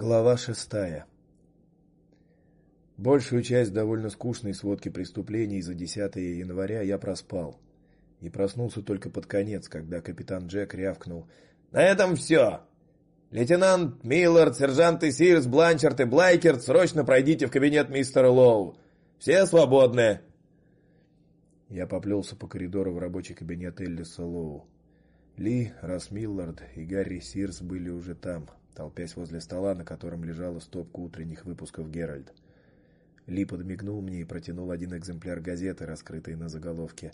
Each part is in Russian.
Глава шестая. Большую часть довольно скучной сводки преступлений за 10 января я проспал. И проснулся только под конец, когда капитан Джек рявкнул: "На этом все. Лейтенант Миллард, сержанты Сирс, Бланчард и Блайкерт, срочно пройдите в кабинет мистера Лоу. Все свободны". Я поплелся по коридору в рабочий кабинет Эллиса Лоу. Ли, Рас Миллард и Гарри Сирс были уже там толпясь возле стола, на котором лежала стопка утренних выпусков Геральд. Ли подмигнул мне и протянул один экземпляр газеты, раскрытой на заголовке: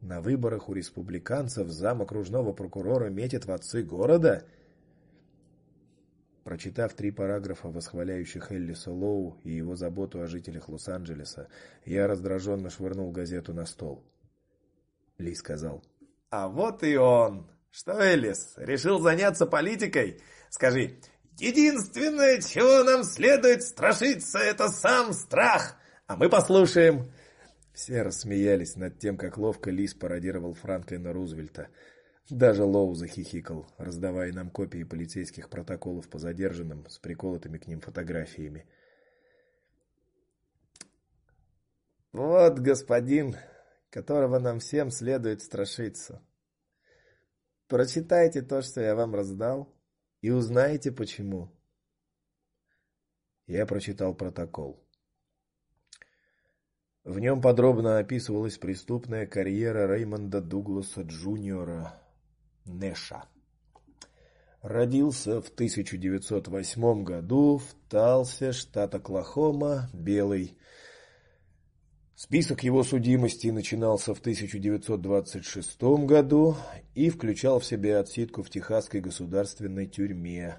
"На выборах у республиканцев зам окружного прокурора метит в отцы города". Прочитав три параграфа, восхваляющих Эллиса Лоу и его заботу о жителях Лос-Анджелеса, я раздраженно швырнул газету на стол. Ли сказал: "А вот и он. Что, Эллис, решил заняться политикой? Скажи, единственное, чего нам следует страшиться, это сам страх. А мы послушаем. Все рассмеялись над тем, как ловко Лис пародировал Франклина Рузвельта. Даже Лоу захихикал, раздавая нам копии полицейских протоколов по задержанным с приколотыми к ним фотографиями. Вот господин, которого нам всем следует страшиться. Прочитайте то, что я вам раздал, и узнаете почему. Я прочитал протокол. В нем подробно описывалась преступная карьера Реймонда Дугласа Джуниора Нэша. Родился в 1908 году в Талсе, штат Оклахома, белый. Список его судимостей начинался в 1926 году и включал в себя отсидку в Техасской государственной тюрьме.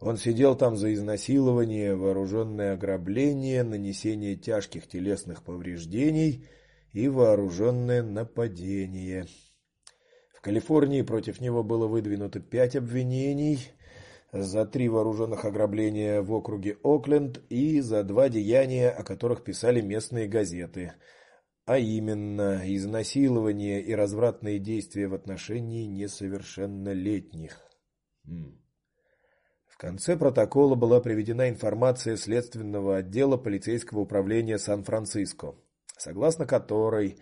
Он сидел там за изнасилование, вооруженное ограбление, нанесение тяжких телесных повреждений и вооруженное нападение. В Калифорнии против него было выдвинуто пять обвинений за три вооруженных ограбления в округе Окленд и за два деяния, о которых писали местные газеты, а именно изнасилование и развратные действия в отношении несовершеннолетних. В конце протокола была приведена информация следственного отдела полицейского управления Сан-Франциско, согласно которой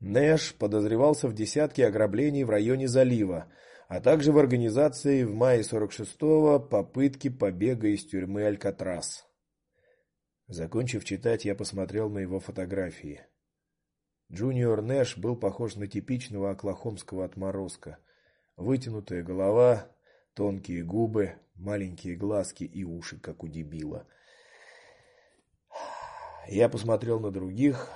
Нэш подозревался в десятке ограблений в районе залива, а также в организации в мае 46-го попытки побега из тюрьмы Алькатрас. Закончив читать, я посмотрел на его фотографии. Джуниор Нэш был похож на типичного оклахомского отморозка. Вытянутая голова, тонкие губы, маленькие глазки и уши, как у дебила. Я посмотрел на других.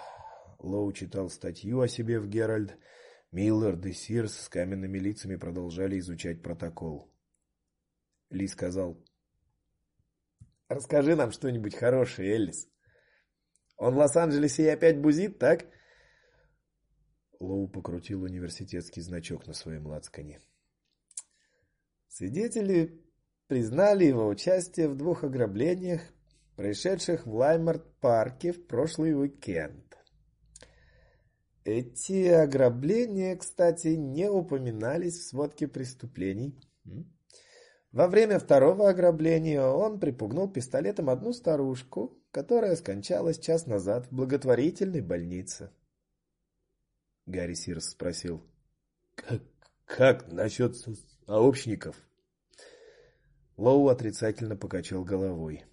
Лоу читал статью о себе в Геральд. Миллард и Сирс с каменными лицами продолжали изучать протокол. Ли сказал: "Расскажи нам что-нибудь хорошее, Эллис. Он в Лос-Анджелесе и опять бузит, так?" Лоу покрутил университетский значок на своем лацкане. Свидетели признали его участие в двух ограблениях, происшедших в Лаймарт-парке в прошлый уикенд. Эти ограбления, кстати, не упоминались в сводке преступлений. Во время второго ограбления он припугнул пистолетом одну старушку, которая скончалась час назад в благотворительной больнице. Гарри Сирс спросил: "Как как насчет сообщников?" Лоу отрицательно покачал головой.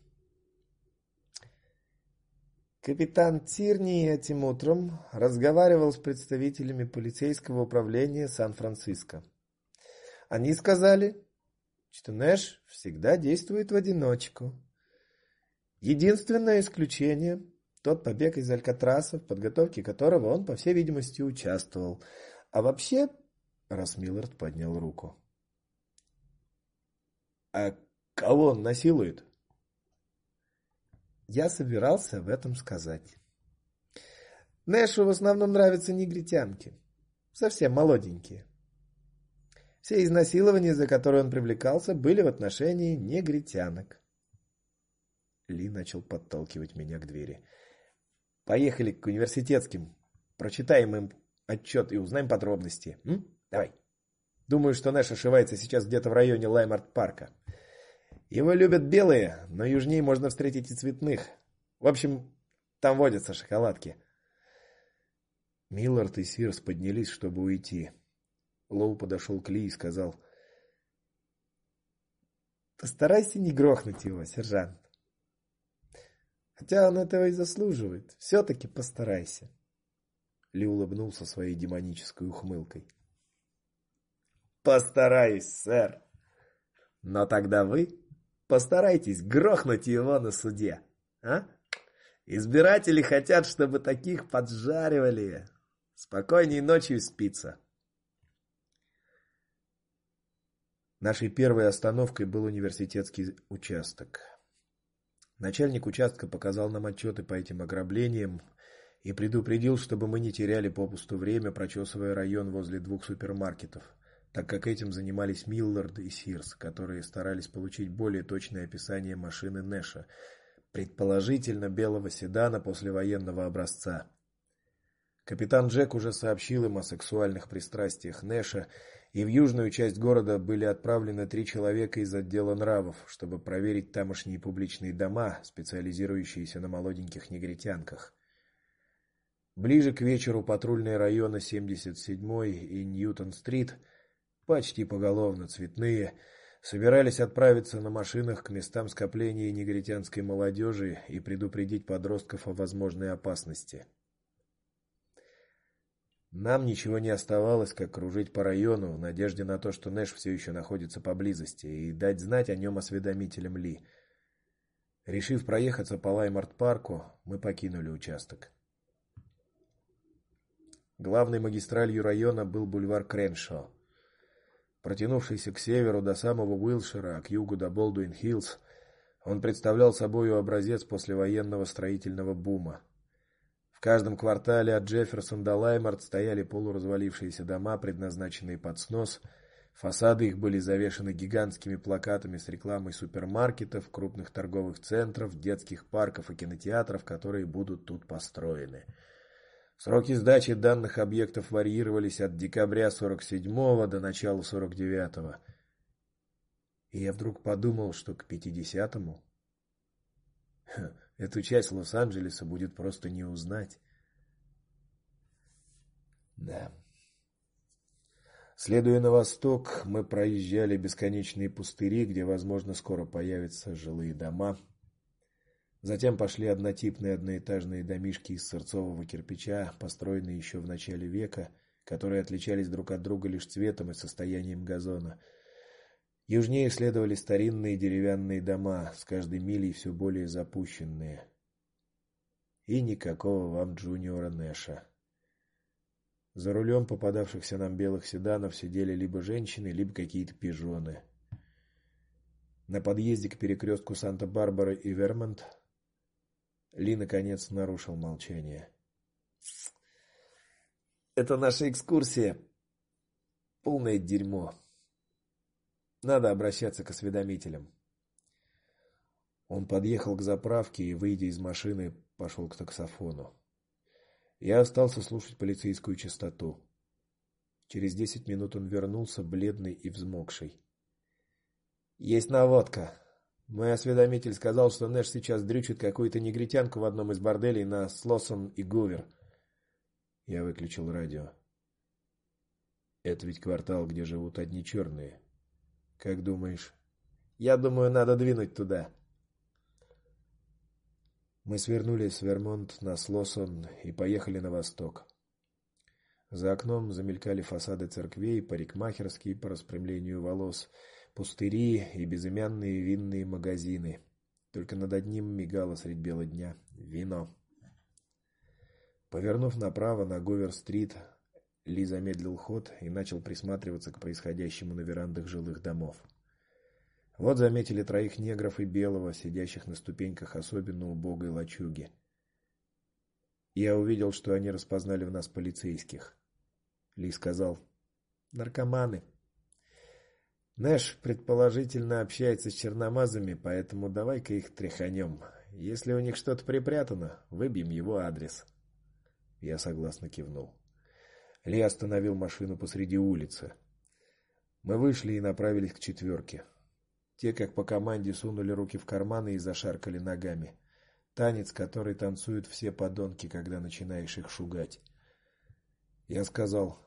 Капитан Тирни этим утром разговаривал с представителями полицейского управления Сан-Франциско. Они сказали, что Нэш всегда действует в одиночку. Единственное исключение тот побег из Алькатраса, в подготовке которого он, по всей видимости, участвовал. А вообще, раз Миллард поднял руку. А кого он насилует? Я собирался в этом сказать. Нэшу в основном нравятся негритянки, совсем молоденькие. Все изнасилования, за которые он привлекался, были в отношении негритянок. Ли начал подталкивать меня к двери. Поехали к университетским, прочитаем им отчет и узнаем подробности. М? Давай. Думаю, что Нэш ошивается сейчас где-то в районе Лаймарт-парка. Его любят белые, но южнее можно встретить и цветных. В общем, там водятся шоколадки. Миллард и Сирс поднялись, чтобы уйти. Лоу подошел к Ли и сказал: "Постарайся не грохнуть его, сержант. Хотя он этого и заслуживает. все таки постарайся". Ли улыбнулся своей демонической ухмылкой. Постараюсь, сэр. Но тогда вы постарайтесь грохнуть его на суде, а? Избиратели хотят, чтобы таких поджаривали. Спокойней ночью спится. Нашей первой остановкой был университетский участок. Начальник участка показал нам отчеты по этим ограблениям и предупредил, чтобы мы не теряли попусту время, прочесывая район возле двух супермаркетов, так как этим занимались Миллард и Сирс, которые старались получить более точное описание машины Нэша, предположительно белого седана послевоенного образца. Капитан Джек уже сообщил им о сексуальных пристрастиях Нэша, и в южную часть города были отправлены три человека из отдела нравов, чтобы проверить тамошние публичные дома, специализирующиеся на молоденьких негритянках. Ближе к вечеру патрульные районы 77-й и Ньютон-стрит, почти поголовно цветные, собирались отправиться на машинах к местам скопления негритянской молодежи и предупредить подростков о возможной опасности. Нам ничего не оставалось, как кружить по району в надежде на то, что Нэш все еще находится поблизости, и дать знать о нем осведомителям Ли. Решив проехаться по Лаймарт-парку, мы покинули участок. Главной магистралью района был бульвар Креншо. Протянувшийся к северу до самого Уилшира, а к югу до Болдуин-Хиллз, он представлял собой образец послевоенного строительного бума. В каждом квартале от Джефферсон до Лаймарт стояли полуразвалившиеся дома, предназначенные под снос. Фасады их были завешаны гигантскими плакатами с рекламой супермаркетов, крупных торговых центров, детских парков и кинотеатров, которые будут тут построены. Сроки сдачи данных объектов варьировались от декабря 47-го до начала 49-го. И я вдруг подумал, что к 50-му Эту часть Лос-Анджелеса будет просто не узнать. Да. Следуя на восток, мы проезжали бесконечные пустыри, где, возможно, скоро появятся жилые дома. Затем пошли однотипные одноэтажные домишки из сырцового кирпича, построенные еще в начале века, которые отличались друг от друга лишь цветом и состоянием газона. Южнее следовали старинные деревянные дома, с каждой милей все более запущенные. И никакого вам Джуниора Нэша. За рулем попадавшихся нам белых седанов сидели либо женщины, либо какие-то пижоны. На подъезде к перекрестку Санта-Барбара и Вермонт Ли наконец нарушил молчание. Это наша экскурсия. Полное дерьмо. Надо обращаться к осведомителям. Он подъехал к заправке и, выйдя из машины, пошел к таксофону. Я остался слушать полицейскую частоту. Через десять минут он вернулся, бледный и взмокший. Есть наводка. Мой осведомитель сказал, что Нэш сейчас дрючит какую-то негритянку в одном из борделей на Слосон и Гувер. Я выключил радио. Это ведь квартал, где живут одни черные. Как думаешь? Я думаю, надо двинуть туда. Мы свернули с Вермонт на Слосон и поехали на восток. За окном замелькали фасады церквей, парикмахерские по распрямлению волос, пустыри и безымянные винные магазины. Только над одним мигало средь бела дня вино. Повернув направо на Говер-стрит, ли замедлил ход и начал присматриваться к происходящему на верандах жилых домов. Вот заметили троих негров и белого, сидящих на ступеньках особенно убогой лачуги. Я увидел, что они распознали в нас полицейских. Ли сказал: "Наркоманы. Нэш предположительно общается с черномазами, поэтому давай-ка их тряханем. Если у них что-то припрятано, выбьем его адрес". Я согласно кивнул. Ли остановил машину посреди улицы. Мы вышли и направились к четверке. Те, как по команде, сунули руки в карманы и зашаркали ногами. Танец, который танцуют все подонки, когда начинаешь их шугать. Я сказал: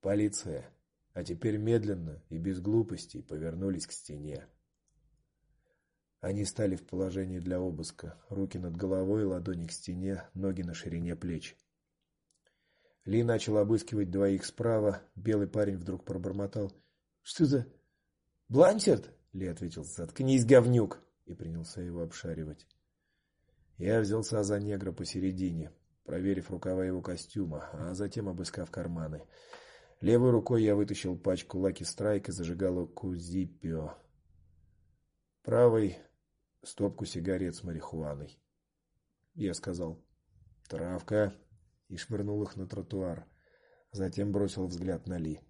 "Полиция". А теперь медленно и без глупостей повернулись к стене. Они стали в положении для обыска: руки над головой, ладони к стене, ноги на ширине плеч. Ли начал обыскивать двоих справа. Белый парень вдруг пробормотал: "Что за Бланчерд?" Ли ответил: "Заткнись, говнюк", и принялся его обшаривать. Я взялся за негра посередине, проверив рукава его костюма, а затем обыскав карманы. Левой рукой я вытащил пачку Lucky Strike и зажигалку Zippo. Правой стопку сигарет с марихуаной. Я сказал: "Травка" и швырнул их на тротуар. Затем бросил взгляд на Ли.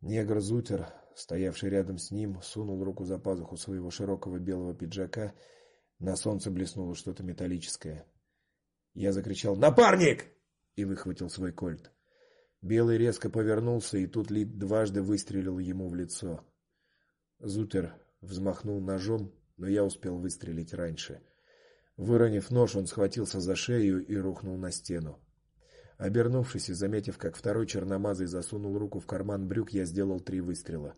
Негр Зутер, стоявший рядом с ним, сунул руку за пазуху своего широкого белого пиджака. На солнце блеснуло что-то металлическое. Я закричал: "Напарник!" и выхватил свой кольт. Белый резко повернулся, и тут Ли дважды выстрелил ему в лицо. Зутер взмахнул ножом, но я успел выстрелить раньше. Выронив нож, он схватился за шею и рухнул на стену. Обернувшись и заметив, как второй черномазый засунул руку в карман брюк, я сделал три выстрела.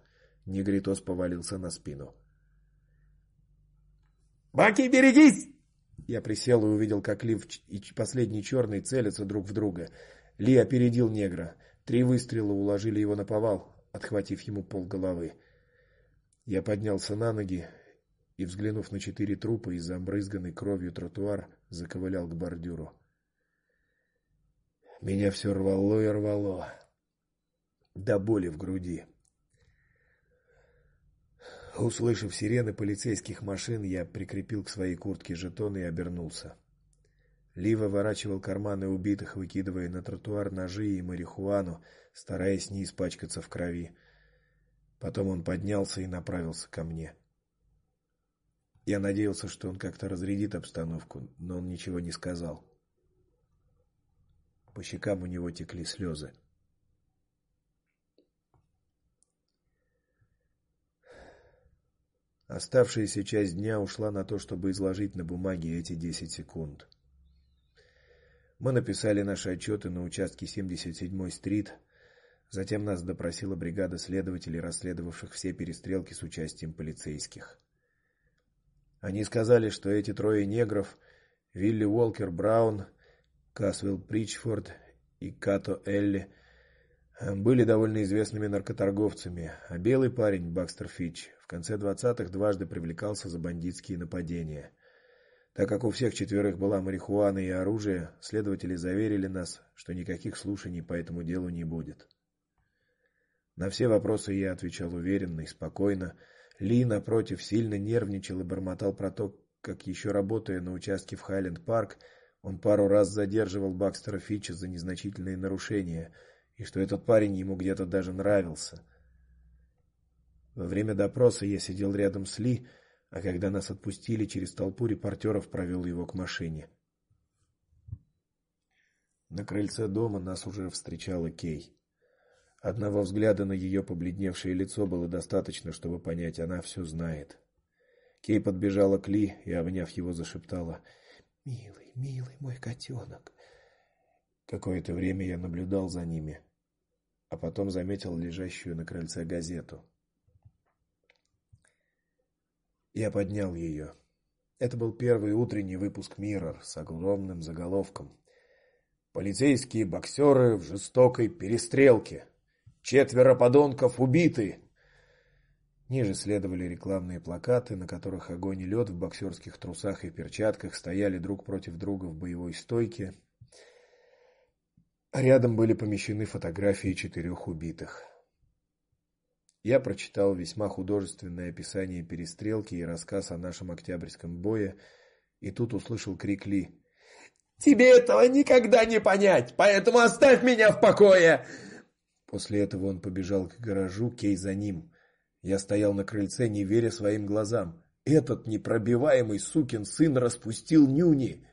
Негритос повалился на спину. "Баки, берегись!" Я присел и увидел, как Лив и последний черный целятся друг в друга. Ли опередил негра. Три выстрела уложили его на повал, отхватив ему полголовы. Я поднялся на ноги и, взглянув на четыре трупа и забрызганный кровью тротуар, заковылял к бордюру. Меня все рвало и рвало до боли в груди. Услышав сирены полицейских машин, я прикрепил к своей куртке жетон и обернулся. Ли выворачивал карманы убитых, выкидывая на тротуар ножи и марихуану, стараясь не испачкаться в крови. Потом он поднялся и направился ко мне. Я надеялся, что он как-то разрядит обстановку, но он ничего не сказал. По щекам у него текли слезы. Оставшаяся часть дня ушла на то, чтобы изложить на бумаге эти 10 секунд. Мы написали наши отчеты на участке 77-й стрит. Затем нас допросила бригада следователей, расследовавших все перестрелки с участием полицейских. Они сказали, что эти трое негров Вилли Уолкер Браун, Касвелл Причфорд и Като Элли были довольно известными наркоторговцами, а белый парень Бакстер Фич в конце двадцатых дважды привлекался за бандитские нападения. Так как у всех четверых была марихуана и оружие, следователи заверили нас, что никаких слушаний по этому делу не будет. На все вопросы я отвечал уверенно и спокойно. Ли напротив сильно нервничал и бормотал про то, как еще работая на участке в Хайленд-парк, он пару раз задерживал Бакстера Фича за незначительные нарушения, и что этот парень ему где-то даже нравился. Во время допроса я сидел рядом с Ли, а когда нас отпустили, через толпу репортеров провел его к машине. На крыльце дома нас уже встречала Кей. Одного взгляда на ее побледневшее лицо было достаточно, чтобы понять, она все знает. Кей подбежала к Ли и, обняв его, зашептала: "Милый, милый мой котенок». Какое-то время я наблюдал за ними, а потом заметил лежащую на крыльце газету. Я поднял ее. Это был первый утренний выпуск Mirror с огромным заголовком: Полицейские боксеры в жестокой перестрелке. Четверо подонков убиты. Ниже следовали рекламные плакаты, на которых огонь и лед в боксерских трусах и перчатках стояли друг против друга в боевой стойке. Рядом были помещены фотографии четырех убитых. Я прочитал весьма художественное описание перестрелки и рассказ о нашем октябрьском бое, и тут услышал крик Ли. Тебе этого никогда не понять, поэтому оставь меня в покое. После этого он побежал к гаражу, Кей за ним. Я стоял на крыльце, не веря своим глазам. Этот непробиваемый сукин сын распустил нюни.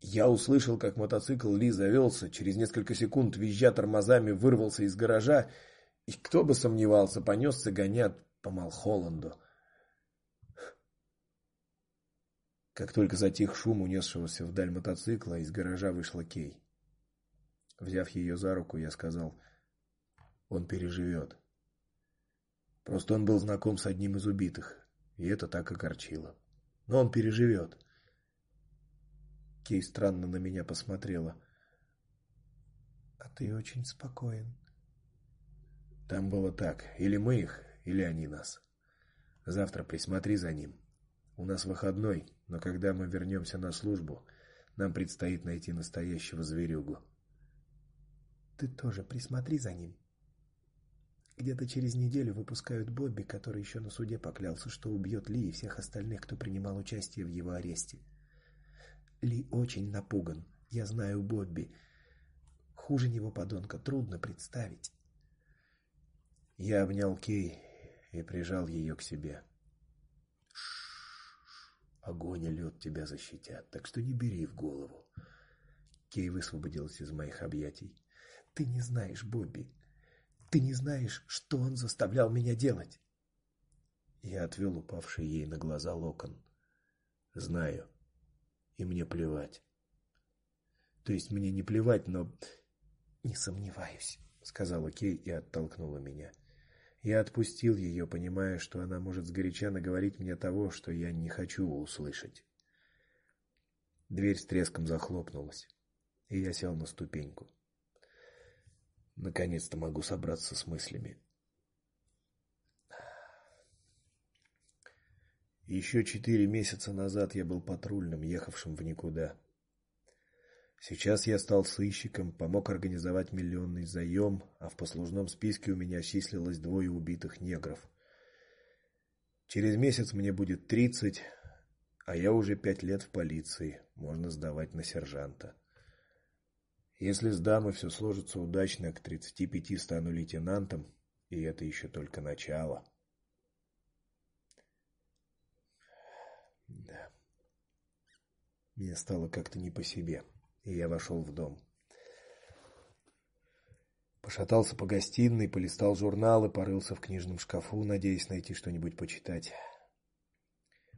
Я услышал, как мотоцикл Ли завелся, через несколько секунд визжа тормозами вырвался из гаража и кто бы сомневался, понесся гонят по Малхолланду. Как только затих шум унесшегося вдаль мотоцикла, из гаража вышла Кей. Взяв ее за руку, я сказал: "Он переживет. Просто он был знаком с одним из убитых, и это так огорчило. Но он переживет. Кей странно на меня посмотрела. "А ты очень спокоен", там было так: или мы их, или они нас. Завтра присмотри за ним. У нас выходной, но когда мы вернемся на службу, нам предстоит найти настоящего зверюгу. Ты тоже присмотри за ним. Где-то через неделю выпускают Бобби, который еще на суде поклялся, что убьет Ли и всех остальных, кто принимал участие в его аресте. Ли очень напуган. Я знаю Бобби. Хуже него подонка трудно представить. Я обнял Кей и прижал ее к себе. Огонь и лед тебя защитят, так что не бери в голову. Кей высвободилась из моих объятий. Ты не знаешь, Бобби. Ты не знаешь, что он заставлял меня делать. Я отвел упавший ей на глаза локон. Знаю. И мне плевать. То есть мне не плевать, но не сомневаюсь, сказала Кей и оттолкнула меня. Я отпустил ее, понимая, что она может сгоряча наговорить мне того, что я не хочу услышать. Дверь с треском захлопнулась, и я сел на ступеньку. Наконец-то могу собраться с мыслями. Еще четыре месяца назад я был патрульным, ехавшим в никуда. Сейчас я стал сыщиком, помог организовать миллионный заем, а в послужном списке у меня числилось двое убитых негров. Через месяц мне будет тридцать, а я уже пять лет в полиции, можно сдавать на сержанта. Если сдам и все сложится удачно, к тридцати пяти стану лейтенантом, и это еще только начало. Да. Мне стало как-то не по себе и я вошел в дом. Пошатался по гостиной, полистал журналы, порылся в книжном шкафу, надеясь найти что-нибудь почитать.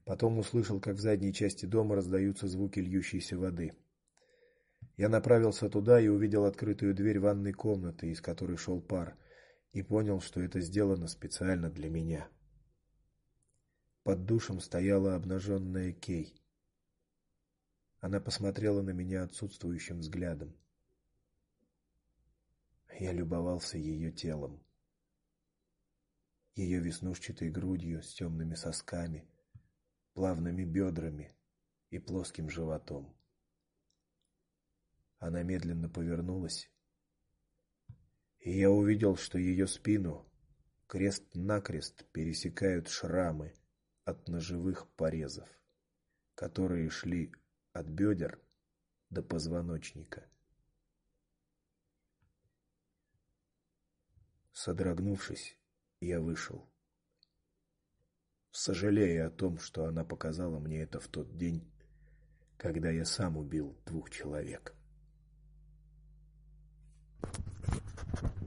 Потом услышал, как в задней части дома раздаются звуки льющейся воды. Я направился туда и увидел открытую дверь ванной комнаты, из которой шел пар, и понял, что это сделано специально для меня. Под душем стояла обнаженная Кей. Она посмотрела на меня отсутствующим взглядом. Я любовался ее телом, ее веснушчатой грудью с темными сосками, плавными бедрами и плоским животом. Она медленно повернулась, и я увидел, что ее спину крест-накрест пересекают шрамы от ножевых порезов, которые шли от бедер до позвоночника. Содрогнувшись, я вышел. Сожалея о том, что она показала мне это в тот день, когда я сам убил двух человек. Thank you.